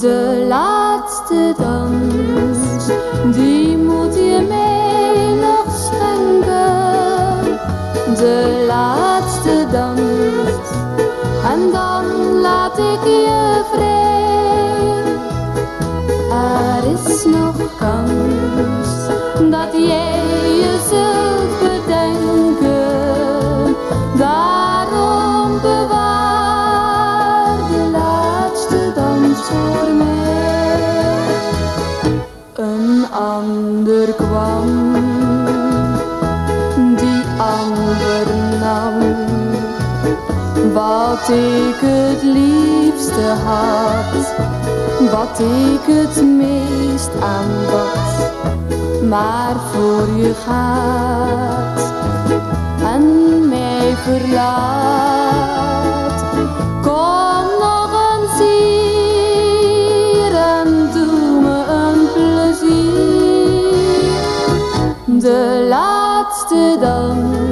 De laatste dans, die moet je mij nog schenken. De laatste dans, en dan laat ik je vrij. Er is nog kans. Wat ik het liefste had, wat ik het meest aanbad, maar voor je gaat en mij verlaat. Kom nog eens hier en doe me een plezier. De laatste dans,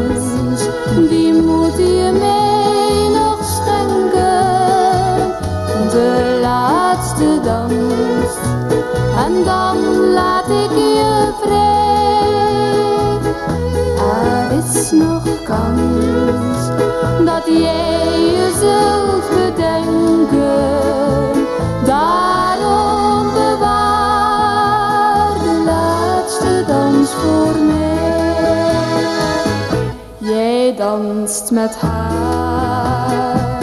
danst met haar,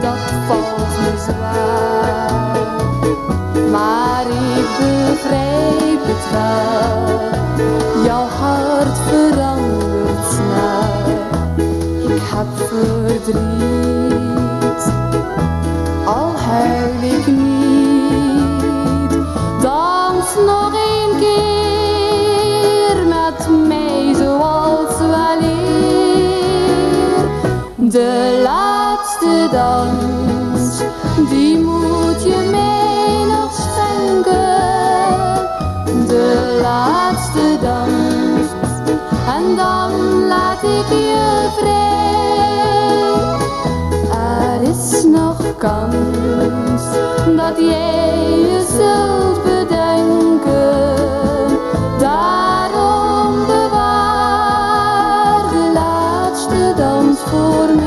dat valt me zwaar. Maar ik begrijp het wel, jouw hart verandert snel. Ik heb verdriet, De laatste dans, die moet je mee nog schenken. De laatste dans, en dan laat ik je vrij. Er is nog kans dat jij je zult bedenken. Daarom bewaar de laatste dans voor mij.